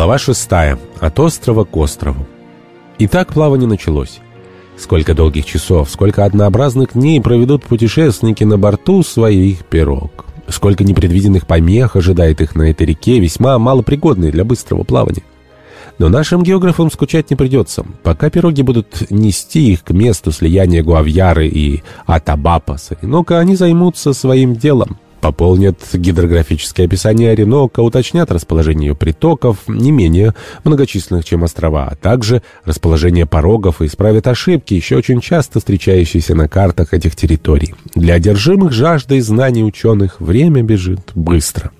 Глава 6. От острова к острову. Итак, плавание началось. Сколько долгих часов, сколько однообразных дней проведут путешественники на борту своих пирог. Сколько непредвиденных помех ожидает их на этой реке, весьма малопригодной для быстрого плавания. Но нашим географам скучать не придется. Пока пироги будут нести их к месту слияния Гуавьяры и Атабапаса, но-ка они займутся своим делом. Пополнят гидрографическое описание Оренока, уточнят расположение ее притоков, не менее многочисленных, чем острова, а также расположение порогов и исправят ошибки, еще очень часто встречающиеся на картах этих территорий. Для одержимых жаждой знаний ученых время бежит быстро.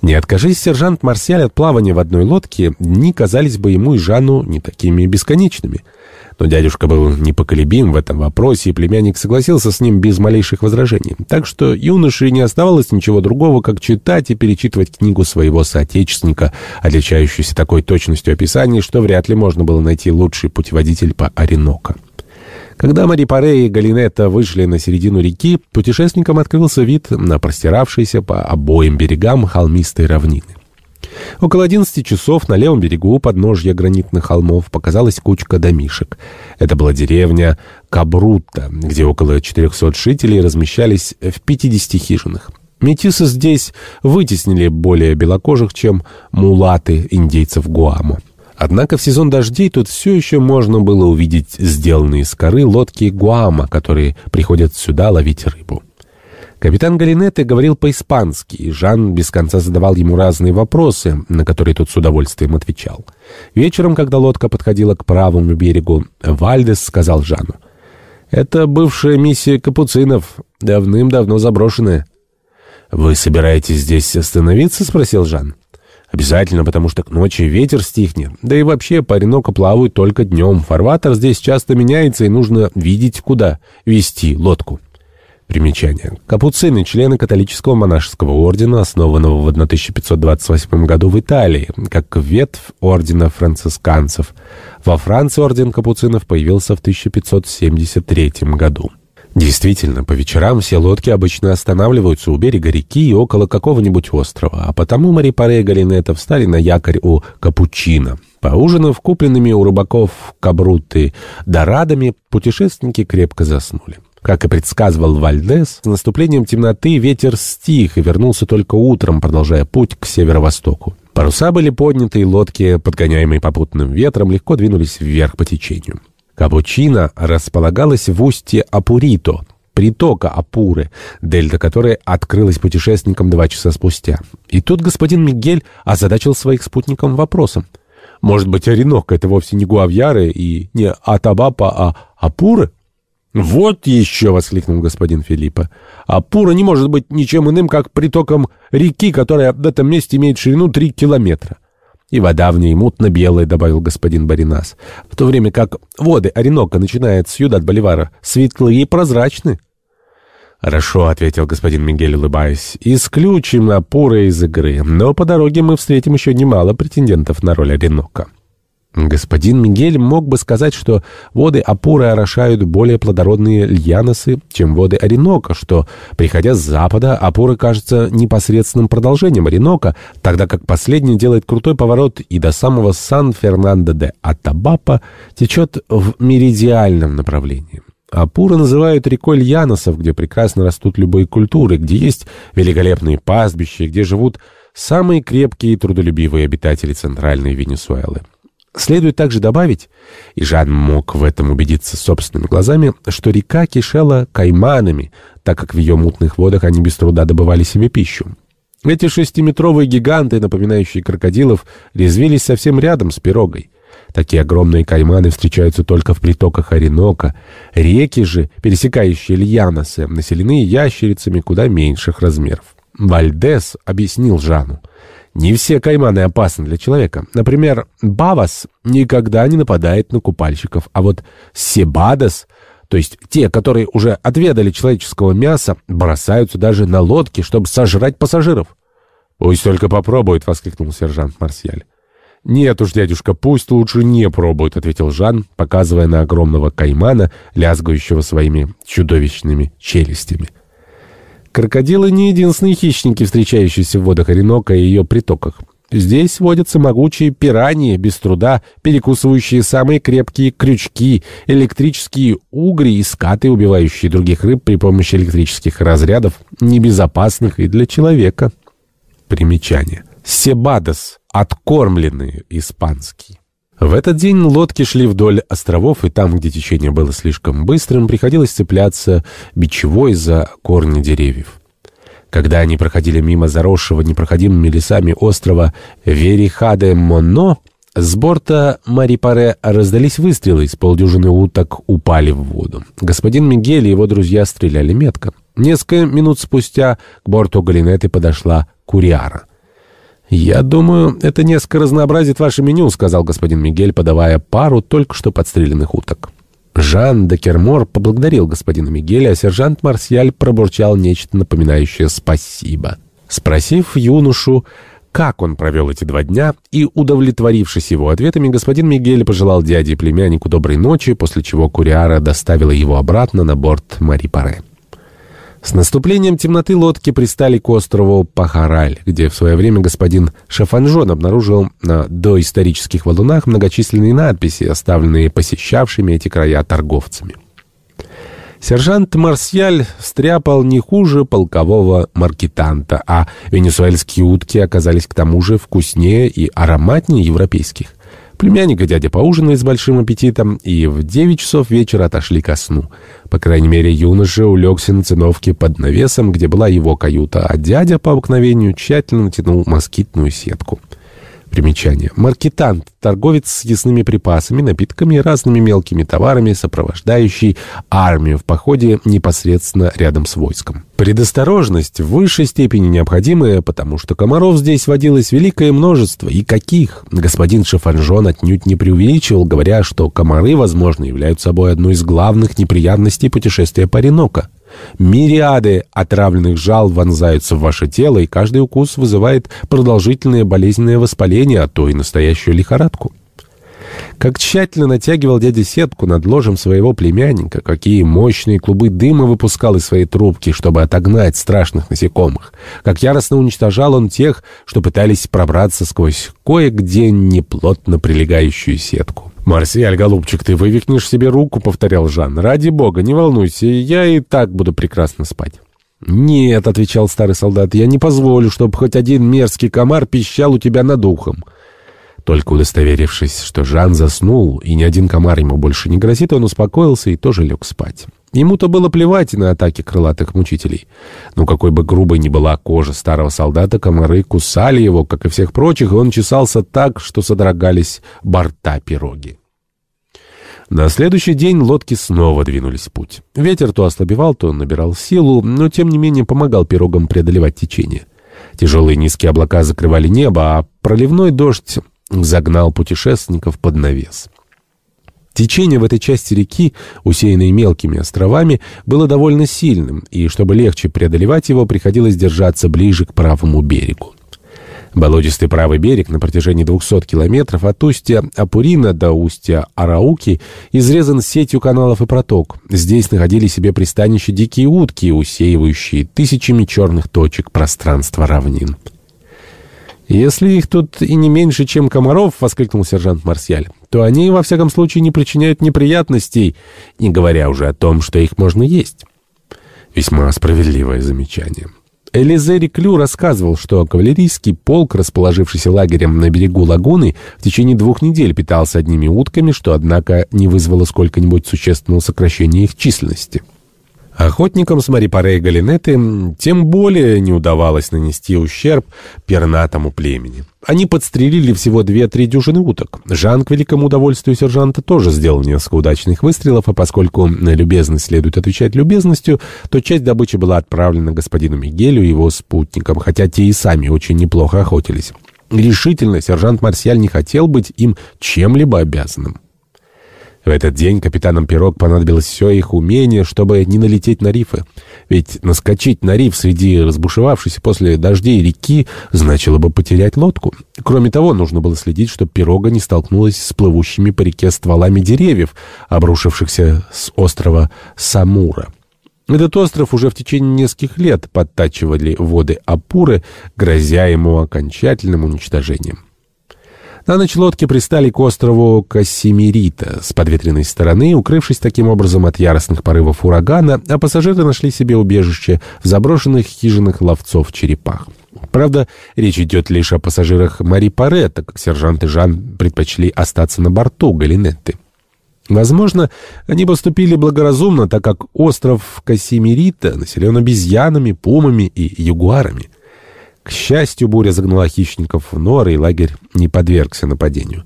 Не откажись, сержант Марсиаль, от плавания в одной лодке, дни казались бы ему и Жанну не такими бесконечными. Но дядюшка был непоколебим в этом вопросе, и племянник согласился с ним без малейших возражений. Так что юноше не оставалось ничего другого, как читать и перечитывать книгу своего соотечественника, отличающуюся такой точностью описаний, что вряд ли можно было найти лучший путеводитель по Оренока. Когда Мари Паре и Галинетта вышли на середину реки, путешественникам открылся вид на простиравшиеся по обоим берегам холмистой равнины. Около 11 часов на левом берегу подножья гранитных холмов показалась кучка домишек. Это была деревня Кабрута, где около 400 жителей размещались в 50 хижинах. Метисы здесь вытеснили более белокожих, чем мулаты индейцев Гуамо. Однако в сезон дождей тут все еще можно было увидеть сделанные из коры лодки Гуама, которые приходят сюда ловить рыбу. Капитан Галинетте говорил по-испански, и Жан без конца задавал ему разные вопросы, на которые тот с удовольствием отвечал. Вечером, когда лодка подходила к правому берегу, Вальдес сказал Жану, «Это бывшая миссия капуцинов, давным-давно заброшенная». «Вы собираетесь здесь остановиться?» — спросил Жан. Обязательно, потому что к ночи ветер стихнет. Да и вообще по Ореноко плавают только днем. Фарватер здесь часто меняется, и нужно видеть, куда вести лодку. Примечание. Капуцины – члены католического монашеского ордена, основанного в 1528 году в Италии, как ветвь ордена францисканцев. Во Франции орден капуцинов появился в 1573 году. Действительно, по вечерам все лодки обычно останавливаются у берега реки и около какого-нибудь острова, а потому Мари Паре и Галинета встали на якорь у Капучино. Поужинав купленными у рыбаков кабруты дорадами, путешественники крепко заснули. Как и предсказывал Вальдес, с наступлением темноты ветер стих и вернулся только утром, продолжая путь к северо-востоку. Паруса были подняты, и лодки, подгоняемые попутным ветром, легко двинулись вверх по течению. Капучино располагалась в устье Апурито, притока Апуры, дельта которой открылась путешественникам два часа спустя. И тут господин Мигель озадачил своих спутников вопросом. Может быть, Оренок — это вовсе не Гуавьяры и не Атабапа, а Апуры? «Вот еще!» — воскликнул господин Филиппа. «Апура не может быть ничем иным, как притоком реки, которая в этом месте имеет ширину три километра». «И вода в ней мутно-белая», — добавил господин Баринас, «в то время как воды Оренока, начиная от Сьюдад-Боливара, светлые и прозрачны». «Хорошо», — ответил господин Мигель, улыбаясь, — «исключим напоры из игры, но по дороге мы встретим еще немало претендентов на роль Оренока». Господин Мигель мог бы сказать, что воды Апуры орошают более плодородные льяносы, чем воды Оренока, что, приходя с запада, Апура кажется непосредственным продолжением Оренока, тогда как последний делает крутой поворот и до самого Сан-Фернандо-де-Атабапа течет в меридиальном направлении. Апура называют рекой льяносов, где прекрасно растут любые культуры, где есть великолепные пастбища, где живут самые крепкие и трудолюбивые обитатели центральной Венесуэлы. Следует также добавить, и Жан мог в этом убедиться собственными глазами, что река кишела кайманами, так как в ее мутных водах они без труда добывали себе пищу. Эти шестиметровые гиганты, напоминающие крокодилов, резвились совсем рядом с пирогой. Такие огромные кайманы встречаются только в притоках Оренока. Реки же, пересекающие Льяносы, населены ящерицами куда меньших размеров. Вальдес объяснил Жану. Не все кайманы опасны для человека. Например, Бавас никогда не нападает на купальщиков, а вот Себадос, то есть те, которые уже отведали человеческого мяса, бросаются даже на лодки, чтобы сожрать пассажиров. «Пусть только попробует», — воскликнул сержант Марсиаль. «Нет уж, дядюшка, пусть лучше не пробует», — ответил Жан, показывая на огромного каймана, лязгающего своими чудовищными челюстями. Крокодилы не единственные хищники, встречающиеся в водах Оренока и ее притоках. Здесь водятся могучие пираньи, без труда перекусывающие самые крепкие крючки, электрические угри и скаты, убивающие других рыб при помощи электрических разрядов, небезопасных и для человека. Примечание. Себадос. Откормленные. Испанский. В этот день лодки шли вдоль островов, и там, где течение было слишком быстрым, приходилось цепляться бичевой за корни деревьев. Когда они проходили мимо заросшего непроходимыми лесами острова Верихаде-Моно, с борта Марипаре раздались выстрелы, из полдюжины уток упали в воду. Господин Мигель и его друзья стреляли метко. Несколько минут спустя к борту Галинеты подошла Куриара. «Я думаю, это несколько разнообразит ваше меню», — сказал господин Мигель, подавая пару только что подстреленных уток. Жан де Кермор поблагодарил господина Мигеля, а сержант Марсиаль пробурчал нечто напоминающее «спасибо». Спросив юношу, как он провел эти два дня, и, удовлетворившись его ответами, господин Мигель пожелал дяде и племяннику доброй ночи, после чего Куриара доставила его обратно на борт Мари Паре. С наступлением темноты лодки пристали к острову Пахараль, где в свое время господин Шафанжон обнаружил на доисторических валунах многочисленные надписи, оставленные посещавшими эти края торговцами. Сержант Марсиаль стряпал не хуже полкового маркетанта, а венесуэльские утки оказались к тому же вкуснее и ароматнее европейских. Племянник и дядя поужинали с большим аппетитом и в девять часов вечера отошли ко сну. По крайней мере, юноша улегся на циновке под навесом, где была его каюта, а дядя по обыкновению тщательно натянул москитную сетку. Примечание. Маркетант – торговец с ясными припасами, напитками и разными мелкими товарами, сопровождающий армию в походе непосредственно рядом с войском. Предосторожность в высшей степени необходимая, потому что комаров здесь водилось великое множество. И каких? Господин Шафанжон отнюдь не преувеличивал, говоря, что комары, возможно, являются собой одной из главных неприятностей путешествия по Оренока. Мириады отравленных жал вонзаются в ваше тело, и каждый укус вызывает продолжительное болезненное воспаление, а то и настоящую лихорадку. Как тщательно натягивал дядя сетку над ложем своего племянника, какие мощные клубы дыма выпускал из своей трубки, чтобы отогнать страшных насекомых, как яростно уничтожал он тех, что пытались пробраться сквозь кое-где неплотно прилегающую сетку. «Марсиаль, голубчик, ты вывихнешь себе руку», — повторял Жан. «Ради бога, не волнуйся, я и так буду прекрасно спать». «Нет», — отвечал старый солдат, — «я не позволю, чтобы хоть один мерзкий комар пищал у тебя над ухом». Только удостоверившись, что Жан заснул, и ни один комар ему больше не грозит, он успокоился и тоже лег спать. Ему-то было плевать на атаки крылатых мучителей. Но какой бы грубой ни была кожа старого солдата, комары кусали его, как и всех прочих, и он чесался так, что содрогались борта пироги. На следующий день лодки снова двинулись в путь. Ветер то ослабевал, то набирал силу, но тем не менее помогал пирогам преодолевать течение. Тяжелые низкие облака закрывали небо, а проливной дождь загнал путешественников под навес. Течение в этой части реки, усеянной мелкими островами, было довольно сильным, и чтобы легче преодолевать его, приходилось держаться ближе к правому берегу. Болотистый правый берег на протяжении 200 километров от устья Апурина до устья Арауки изрезан сетью каналов и проток. Здесь находили себе пристанище дикие утки, усеивающие тысячами черных точек пространства равнин. «Если их тут и не меньше, чем комаров», — воскликнул сержант Марсиаль, «то они, во всяком случае, не причиняют неприятностей, не говоря уже о том, что их можно есть». Весьма справедливое замечание. Элизе Реклю рассказывал, что кавалерийский полк, расположившийся лагерем на берегу лагуны, в течение двух недель питался одними утками, что, однако, не вызвало сколько-нибудь существенного сокращения их численности. Охотникам с Марипаре и Галинеты тем более не удавалось нанести ущерб пернатому племени. Они подстрелили всего две-три дюжины уток. Жан, к великому удовольствию сержанта, тоже сделал несколько удачных выстрелов, а поскольку на любезность следует отвечать любезностью, то часть добычи была отправлена господину Мигелю и его спутникам, хотя те и сами очень неплохо охотились. Решительно сержант Марсиаль не хотел быть им чем-либо обязанным. В этот день капитанам пирог понадобилось все их умение, чтобы не налететь на рифы. Ведь наскочить на риф среди разбушевавшейся после дождей реки значило бы потерять лодку. Кроме того, нужно было следить, чтобы пирога не столкнулась с плывущими по реке стволами деревьев, обрушившихся с острова Самура. Этот остров уже в течение нескольких лет подтачивали воды Апуры, грозя ему окончательным уничтожением. На ночь лодки пристали к острову Кассимирита с подветренной стороны, укрывшись таким образом от яростных порывов урагана, а пассажиры нашли себе убежище в заброшенных хижинах ловцов-черепах. Правда, речь идет лишь о пассажирах Мари Паре, так как сержант и Жан предпочли остаться на борту Галинетты. Возможно, они поступили благоразумно, так как остров Касимирита населен обезьянами, пумами и ягуарами. К счастью, буря загнала хищников в норы, и лагерь не подвергся нападению.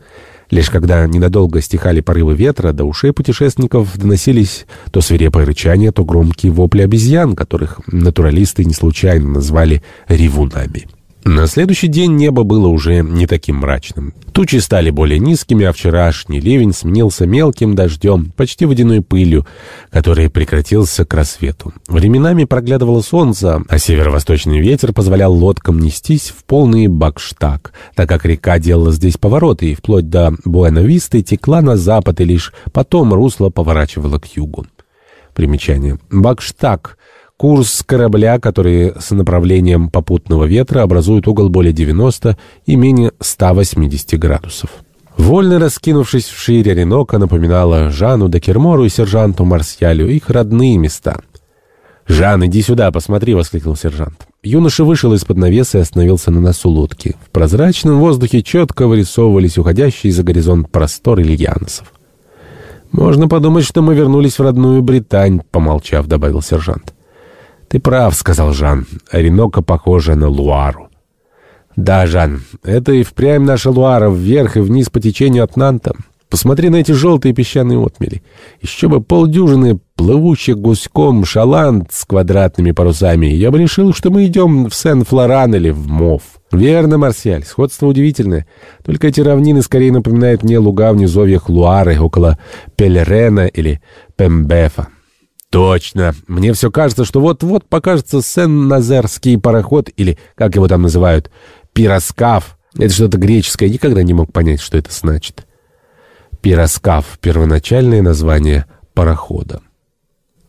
Лишь когда ненадолго стихали порывы ветра, до ушей путешественников доносились то свирепое рычание, то громкие вопли обезьян, которых натуралисты не случайно назвали «ревунами». На следующий день небо было уже не таким мрачным. Тучи стали более низкими, а вчерашний ливень сменился мелким дождем, почти водяной пылью, который прекратился к рассвету. Временами проглядывало солнце, а северо-восточный ветер позволял лодкам нестись в полный бакштаг, так как река делала здесь повороты и вплоть до Буэна-Висты текла на запад и лишь потом русло поворачивало к югу. Примечание. Бакштаг — Курс корабля, который с направлением попутного ветра образует угол более 90 и менее 180 градусов. Вольно раскинувшись в шире Оренока, напоминала Жану Декермору и сержанту Марсьялю их родные места. «Жан, иди сюда, посмотри!» — воскликнул сержант. Юноша вышел из-под навеса и остановился на носу лодки. В прозрачном воздухе четко вырисовывались уходящие за горизонт просторы Ильяносов. «Можно подумать, что мы вернулись в родную Британь», — помолчав, добавил сержант. «Ты прав», — сказал Жан. «Оренока похожа на Луару». «Да, Жан, это и впрямь наша Луара, вверх и вниз по течению от Нанта. Посмотри на эти желтые песчаные отмели. Еще бы полдюжины плывущих гуськом шаланд с квадратными парусами, я бы решил, что мы идем в Сен-Флоран или в Мов». «Верно, Марсиаль, сходство удивительное. Только эти равнины скорее напоминают мне луга в низовьях Луары, около Пелерена или Пембефа». Точно. Мне все кажется, что вот-вот покажется Сен-Назерский пароход, или, как его там называют, пироскаф. Это что-то греческое, я никогда не мог понять, что это значит. Пироскаф — первоначальное название парохода.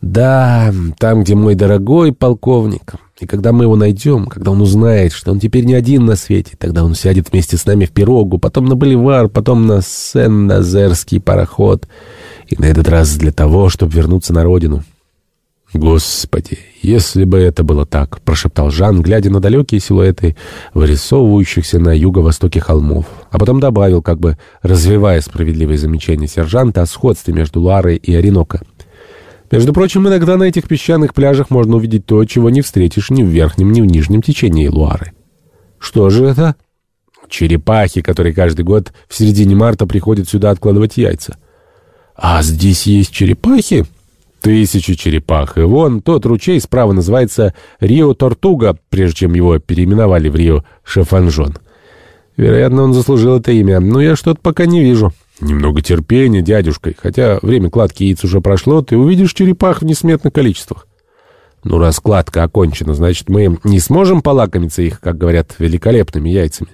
Да, там, где мой дорогой полковник. И когда мы его найдем, когда он узнает, что он теперь не один на свете, тогда он сядет вместе с нами в пирогу, потом на боливар, потом на Сен-Назерский пароход. И на этот раз для того, чтобы вернуться на родину. «Господи, если бы это было так!» — прошептал Жан, глядя на далекие силуэты, вырисовывающихся на юго-востоке холмов. А потом добавил, как бы развивая справедливые замечания сержанта о сходстве между Луарой и Ореноко. «Между прочим, иногда на этих песчаных пляжах можно увидеть то, чего не встретишь ни в верхнем, ни в нижнем течении Луары». «Что же это?» «Черепахи, которые каждый год в середине марта приходят сюда откладывать яйца». «А здесь есть черепахи?» Тысячи черепах. И вон тот ручей справа называется Рио-Тортуга, прежде чем его переименовали в Рио-Шефанжон. Вероятно, он заслужил это имя, но я что-то пока не вижу. Немного терпения, дядюшка, хотя время кладки яиц уже прошло, ты увидишь черепах в несметных количествах. Ну, раз кладка окончена, значит, мы не сможем полакомиться их, как говорят, великолепными яйцами.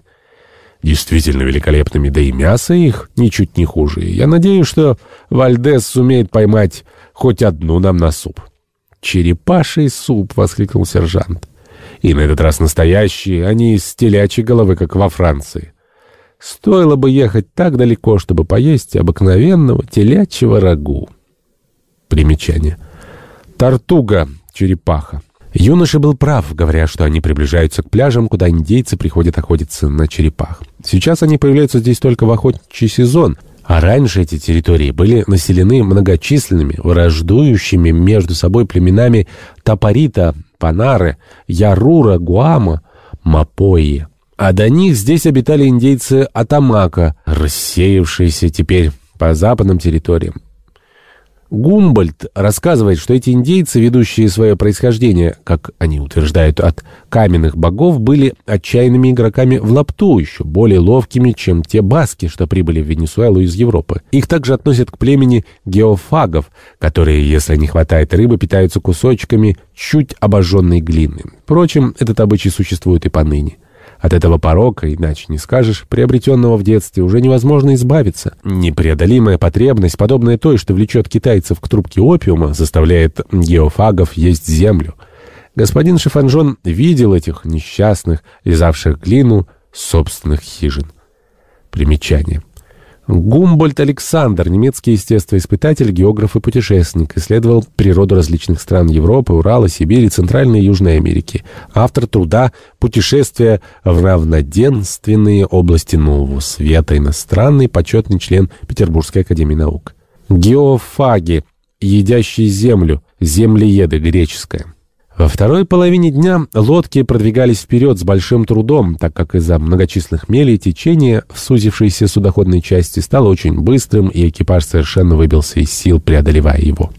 Действительно великолепными, да и мясо их ничуть не хуже. Я надеюсь, что Вальдес сумеет поймать хоть одну нам на суп. «Черепаший суп!» — воскликнул сержант. «И на этот раз настоящие, а не из телячьей головы, как во Франции. Стоило бы ехать так далеко, чтобы поесть обыкновенного телячьего рагу». Примечание. «Тартуга, черепаха». Юноша был прав, говоря, что они приближаются к пляжам, куда индейцы приходят охотиться на черепах. Сейчас они появляются здесь только в охотничий сезон — а раньше эти территории были населены многочисленными, враждующими между собой племенами Тапарита, Панары, Ярура, Гуама, Мапои. А до них здесь обитали индейцы Атамака, рассеявшиеся теперь по западным территориям. Гумбольд рассказывает, что эти индейцы, ведущие свое происхождение, как они утверждают, от каменных богов, были отчаянными игроками в лапту, еще более ловкими, чем те баски, что прибыли в Венесуэлу из Европы. Их также относят к племени геофагов, которые, если не хватает рыбы, питаются кусочками чуть обожженной глины. Впрочем, этот обычай существует и поныне. От этого порока, иначе не скажешь, приобретенного в детстве, уже невозможно избавиться. Непреодолимая потребность, подобная той, что влечет китайцев к трубке опиума, заставляет геофагов есть землю. Господин Шифанжон видел этих несчастных, лизавших глину собственных хижин. Примечание. Гумбольд Александр, немецкий естествоиспытатель, географ и путешественник, исследовал природу различных стран Европы, Урала, Сибири, Центральной и Южной Америки. Автор труда «Путешествие в равноденственные области Нового Света», иностранный почетный член Петербургской академии наук. Геофаги, едящие землю, землееды, греческое. Во второй половине дня лодки продвигались вперед с большим трудом, так как из-за многочисленных мелей течение в сузившейся судоходной части стало очень быстрым, и экипаж совершенно выбился из сил, преодолевая его.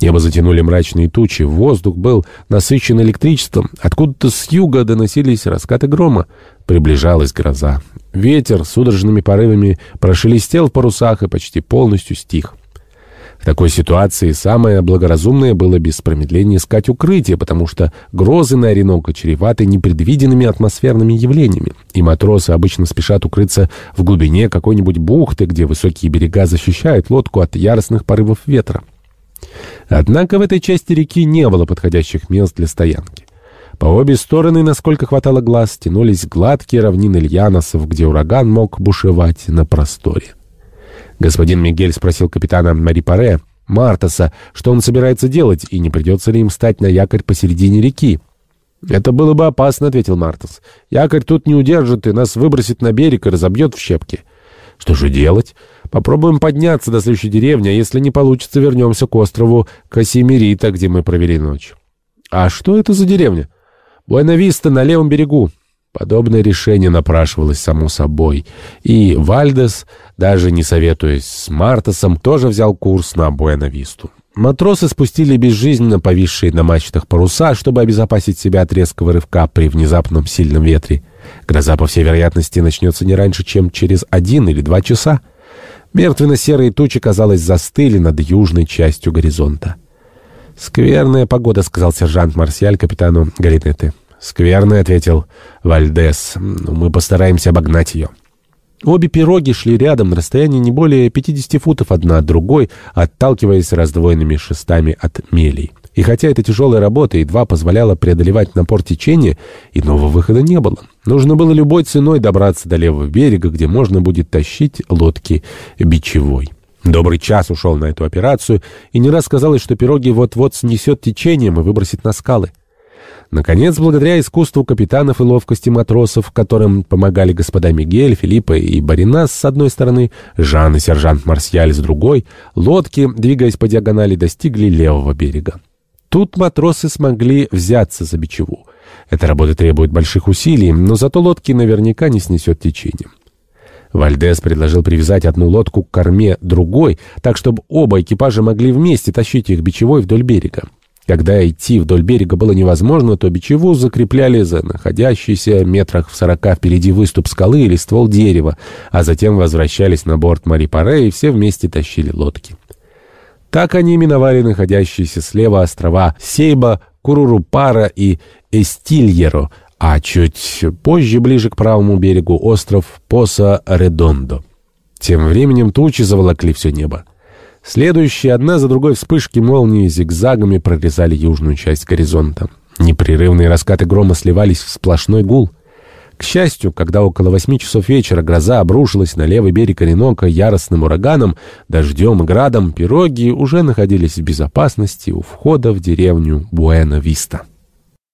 Небо затянули мрачные тучи, воздух был насыщен электричеством, откуда-то с юга доносились раскаты грома. Приближалась гроза. Ветер судорожными порывами прошелестел в парусах и почти полностью стих. В такой ситуации самое благоразумное было без промедления искать укрытие, потому что грозы на Ореноко чреваты непредвиденными атмосферными явлениями, и матросы обычно спешат укрыться в глубине какой-нибудь бухты, где высокие берега защищают лодку от яростных порывов ветра. Однако в этой части реки не было подходящих мест для стоянки. По обе стороны, насколько хватало глаз, тянулись гладкие равнины Льяносов, где ураган мог бушевать на просторе. Господин Мигель спросил капитана Мари Паре, Мартаса, что он собирается делать, и не придется ли им стать на якорь посередине реки. «Это было бы опасно», — ответил Мартас. «Якорь тут не удержит и нас выбросит на берег и разобьет в щепки». «Что же делать? Попробуем подняться до следующей деревни, а если не получится, вернемся к острову Касимирита, где мы провели ночь». «А что это за деревня?» «Буэнависта на левом берегу. Подобное решение напрашивалось само собой, и Вальдес, даже не советуясь с Мартасом, тоже взял курс на Буэнависту. Матросы спустили безжизненно повисшие на мачтах паруса, чтобы обезопасить себя от резкого рывка при внезапном сильном ветре. Гроза, по всей вероятности, начнется не раньше, чем через один или два часа. Мертвенно-серые тучи, казалось, застыли над южной частью горизонта. «Скверная погода», — сказал сержант Марсиаль капитану Галинете. «Скверный», — ответил Вальдес. «Мы постараемся обогнать ее». Обе пироги шли рядом на расстоянии не более 50 футов одна от другой, отталкиваясь раздвоенными шестами от мелей. И хотя эта тяжелая работа едва позволяла преодолевать напор течения, иного выхода не было. Нужно было любой ценой добраться до левого берега, где можно будет тащить лодки бичевой. Добрый час ушел на эту операцию, и не раз казалось, что пироги вот-вот снесет течением и выбросит на скалы. Наконец, благодаря искусству капитанов и ловкости матросов, которым помогали господа Мигель, Филиппа и Баринас с одной стороны, Жан и сержант Марсиаль с другой, лодки, двигаясь по диагонали, достигли левого берега. Тут матросы смогли взяться за бичеву. Эта работа требует больших усилий, но зато лодки наверняка не снесет течением. Вальдес предложил привязать одну лодку к корме другой, так чтобы оба экипажа могли вместе тащить их бичевой вдоль берега. Когда идти вдоль берега было невозможно, то бичеву закрепляли за находящийся метрах в сорока впереди выступ скалы или ствол дерева, а затем возвращались на борт Мари-Паре и все вместе тащили лодки. Так они миновали находящиеся слева острова Сейба, Курурупара и Эстильеро, а чуть позже, ближе к правому берегу, остров Поса-Редондо. Тем временем тучи заволокли все небо. Следующие одна за другой вспышки молнии зигзагами прорезали южную часть горизонта. Непрерывные раскаты грома сливались в сплошной гул. К счастью, когда около восьми часов вечера гроза обрушилась на левый берег Оренока яростным ураганом, дождем и градом, пироги уже находились в безопасности у входа в деревню Буэна-Виста.